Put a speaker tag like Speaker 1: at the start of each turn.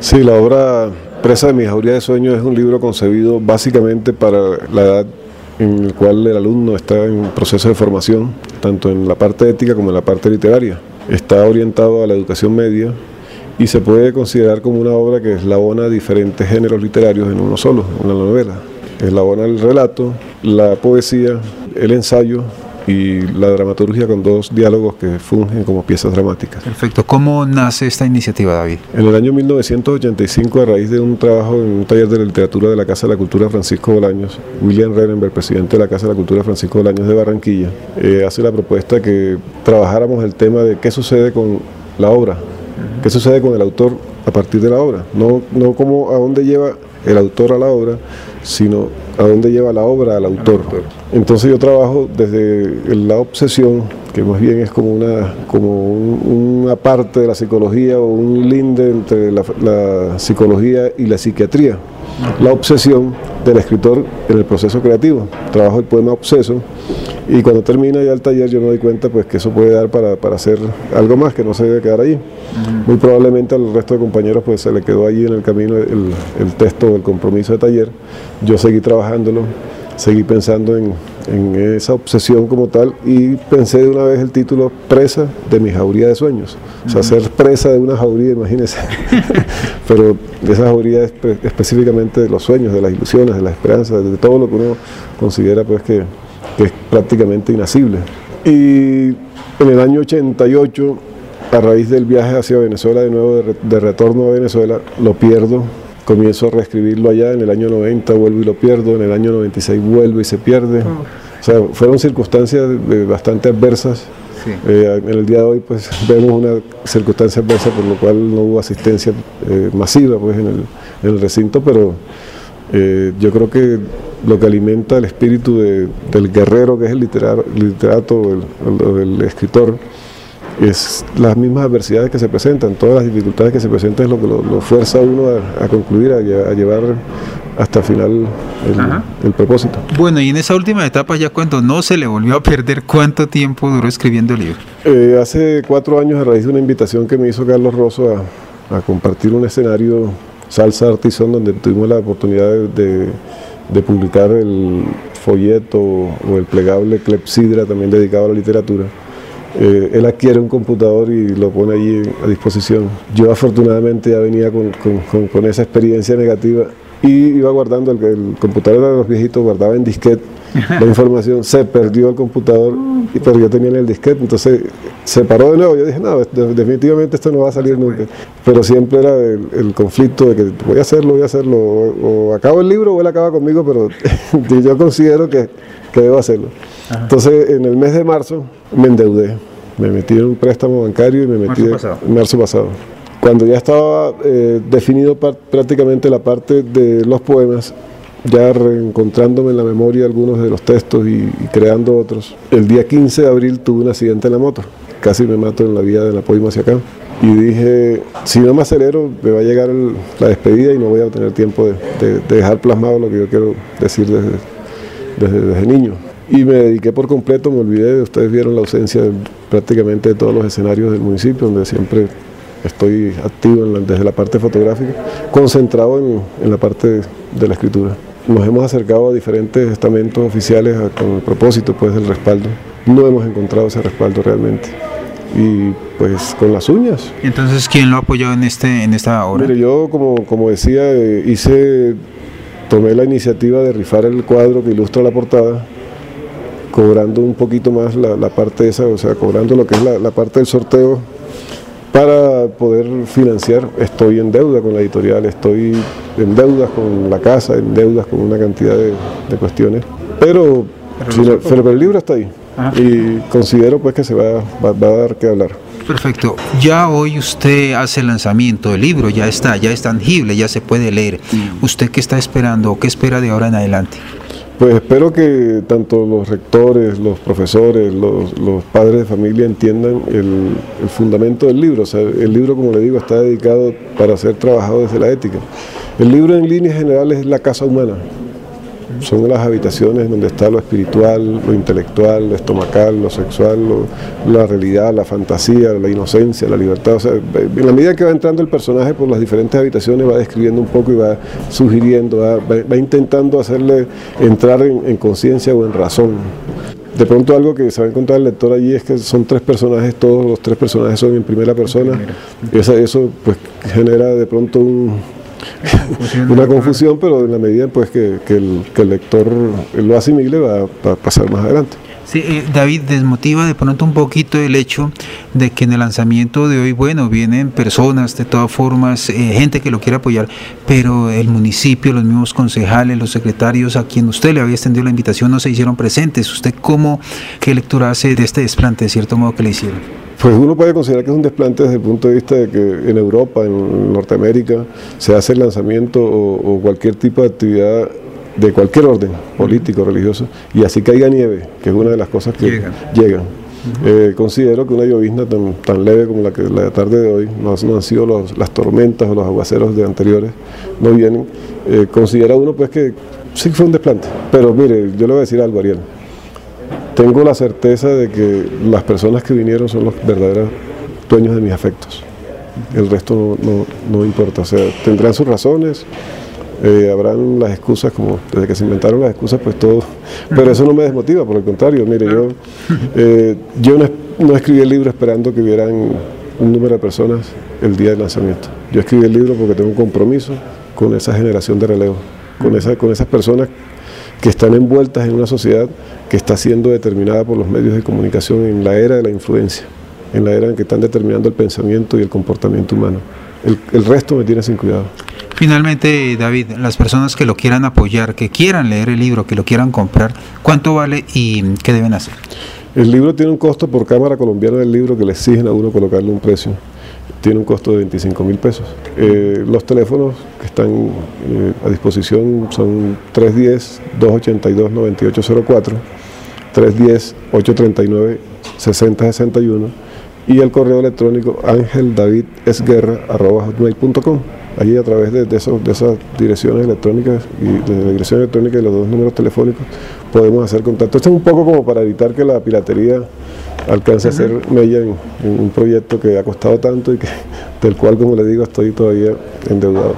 Speaker 1: Sí, la obra Presa de mi jauría de sueños es un libro concebido básicamente para la edad en la cual el alumno está en proceso de formación, tanto en la parte ética como en la parte literaria. Está orientado a la educación media y se puede considerar como una obra que eslabona diferentes géneros literarios en uno solo, en la novela. Eslabona el relato, la poesía, el ensayo y la dramaturgia con dos diálogos que fungen como piezas dramáticas.
Speaker 2: Perfecto. ¿Cómo nace esta iniciativa, David?
Speaker 1: En el año 1985, a raíz de un trabajo en un taller de literatura de la Casa de la Cultura Francisco Bolaños, William Renenberg, presidente de la Casa de la Cultura Francisco Bolaños de Barranquilla, eh, hace la propuesta que trabajáramos el tema de qué sucede con la obra, qué sucede con el autor a partir de la obra, no, no cómo, a dónde lleva el autor a la obra, sino a dónde lleva la obra al autor. Entonces yo trabajo desde la obsesión, que más bien es como una, como una parte de la psicología o un linde entre la, psicología y la psiquiatría. La obsesión del escritor en el proceso creativo. Trabajo el poema Obseso y cuando termina ya el taller yo me doy cuenta pues que eso puede dar para, hacer algo más que no se debe quedar ahí. Muy probablemente al resto de compañeros pues se le quedó allí en el camino el, el texto del compromiso de taller. Yo seguí trabajándolo, seguí pensando en, esa obsesión como tal y pensé de una vez el título Presa de mi jauría de sueños. O sea, ser presa de una jauría, imagínense. Pero de esa jauría específicamente de los sueños, de las ilusiones, de las esperanzas, de todo lo que uno considera pues que, que es prácticamente inasible. Y en el año 88, a raíz del viaje hacia Venezuela, de nuevo de, retorno a Venezuela, lo pierdo, comienzo a reescribirlo allá, en el año 90 vuelvo y lo pierdo, en el año 96 vuelvo y se pierde. O sea, fueron circunstancias bastante adversas. Eh, en el día de hoy pues vemos una circunstancia adversa por lo cual no hubo asistencia eh, masiva pues, en, el, en el recinto, pero eh, yo creo que lo que alimenta el espíritu del guerrero que es el literato, el, el, escritor, es las mismas adversidades que se presentan, todas las dificultades que se presentan es lo que lo, fuerza a uno a, concluir, a, llevar hasta el final el, propósito.
Speaker 2: Bueno, y en esa última etapa ya cuando no se le volvió a perder, ¿cuánto tiempo duró escribiendo el libro?
Speaker 1: Eh, hace cuatro años a raíz de una invitación que me hizo Carlos Rosso a, compartir un escenario Salsa Artizón donde tuvimos la oportunidad de de publicar el folleto o el plegable Clepsidra, también dedicado a la literatura. Eh, él adquiere un computador y lo pone allí a disposición. Yo afortunadamente ya venía con, con esa experiencia negativa y iba guardando, el, el computador de los viejitos guardaba en disquete la información, se perdió el computador, pero yo tenía en el disquete, entonces se paró de nuevo, yo dije, no, definitivamente esto no va a salir nunca, pero siempre era el, conflicto de que voy a hacerlo, voy a hacerlo, o, acabo el libro o él acaba conmigo, pero yo considero que, debo hacerlo. Entonces en el mes de marzo me endeudé, me metí en un préstamo bancario y me metí en marzo pasado cuando ya estaba eh, definido prácticamente la parte de los poemas, ya reencontrándome en la memoria algunos de los textos y, creando otros, el día 15 de abril tuve un accidente en la moto, casi me mato en la vía de la Poima hacia acá. Y dije, si no me acelero, me va a llegar la despedida y no voy a tener tiempo de, dejar plasmado lo que yo quiero decir desde, desde, niño. Y me dediqué por completo, me olvidé, ustedes vieron la ausencia prácticamente de todos los escenarios del municipio, donde siempre estoy activo desde la parte fotográfica, concentrado en, la parte de, la escritura. Nos hemos acercado a diferentes estamentos oficiales con el propósito pues, del respaldo. No hemos encontrado ese respaldo realmente. Y pues con las uñas.
Speaker 2: Entonces, ¿quién lo apoyó en, este, en esta obra?
Speaker 1: Mire, yo como, como decía, eh, hice, tomé la iniciativa de rifar el cuadro que ilustra la portada cobrando un poquito más la, parte esa, o sea, cobrando lo que es la, la parte del sorteo para poder financiar. Estoy en deuda con la editorial, estoy en deudas con la casa, en deudas con una cantidad de, cuestiones, pero, el libro está ahí y considero pues que se va, va, a dar que hablar.
Speaker 2: Perfecto. Ya hoy usted hace el lanzamiento del libro, ya está, ya es tangible, ya se puede leer. ¿Usted qué está esperando o qué espera de ahora en adelante?
Speaker 1: Pues espero que tanto los rectores, los profesores, los, padres de familia entiendan el, fundamento del libro. O sea, el libro, como le digo, está dedicado para ser trabajado desde la ética. El libro en líneas generales es la casa humana. Son las habitaciones donde está lo espiritual, lo intelectual, lo estomacal, lo sexual, la realidad, la fantasía, la inocencia, la libertad. O sea, en la medida que va entrando el personaje por las diferentes habitaciones va describiendo un poco y va sugiriendo, va, intentando hacerle entrar en, conciencia o en razón. De pronto algo que se va a encontrar el lector allí es que son tres personajes, todos los tres personajes son en primera persona. Y eso pues genera de pronto un, una confusión, pero en la medida pues que, el, lector lo asimile va, a pasar más adelante.
Speaker 2: Sí, eh, David, desmotiva de pronto un poquito el hecho de que en el lanzamiento de hoy, bueno, vienen personas de todas formas, eh, gente que lo quiere apoyar, pero el municipio, los mismos concejales, los secretarios a quien usted le había extendido la invitación no se hicieron presentes. ¿Usted cómo, qué lectura hace de este desplante, de cierto modo, que le hicieron?
Speaker 1: Pues uno puede considerar que es un desplante desde el punto de vista de que en Europa, en Norteamérica, se hace el lanzamiento o, cualquier tipo de actividad de cualquier orden, político, religioso, y así caiga nieve, que es una de las cosas que llegan. Eh, considero que una llovizna tan, leve como la que la tarde de hoy, no, han sido las tormentas o los aguaceros de anteriores, no vienen. Eh, considera uno pues que sí fue un desplante. Pero mire, yo le voy a decir algo, Ariel tengo la certeza de que las personas que vinieron son los verdaderos dueños de mis afectos. El resto no, importa, o sea, tendrán sus razones, eh, habrán las excusas, como desde que se inventaron las excusas, pues todo, pero eso no me desmotiva, por el contrario, mire, yo, eh, yo no, escribí el libro esperando que hubieran un número de personas el día del lanzamiento. Yo escribí el libro porque tengo un compromiso con esa generación de relevo, con, esa, con esas personas que están envueltas en una sociedad que está siendo determinada por los medios de comunicación en la era de la influencia, en la era en que están determinando el pensamiento y el comportamiento humano. El, resto me tiene sin cuidado.
Speaker 2: Finalmente, David, las personas que lo quieran apoyar, que quieran leer el libro, que lo quieran comprar, ¿cuánto vale y qué deben hacer?
Speaker 1: El libro tiene un costo por Cámara Colombiana del Libro que le exigen a uno colocarle un precio tiene un costo de 25 mil pesos. Eh, los teléfonos que están eh, a disposición son 310-282-9804, 310-839-6061 y el correo electrónico angeldavidesguerra.com. Allí a través de, de, de, esas direcciones electrónicas y de la dirección electrónica y los dos números telefónicos podemos hacer contacto. Esto es un poco como para evitar que la piratería alcance a ser mella en, un proyecto que ha costado tanto y que, del cual, como le digo, estoy todavía endeudado.